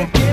Yeah.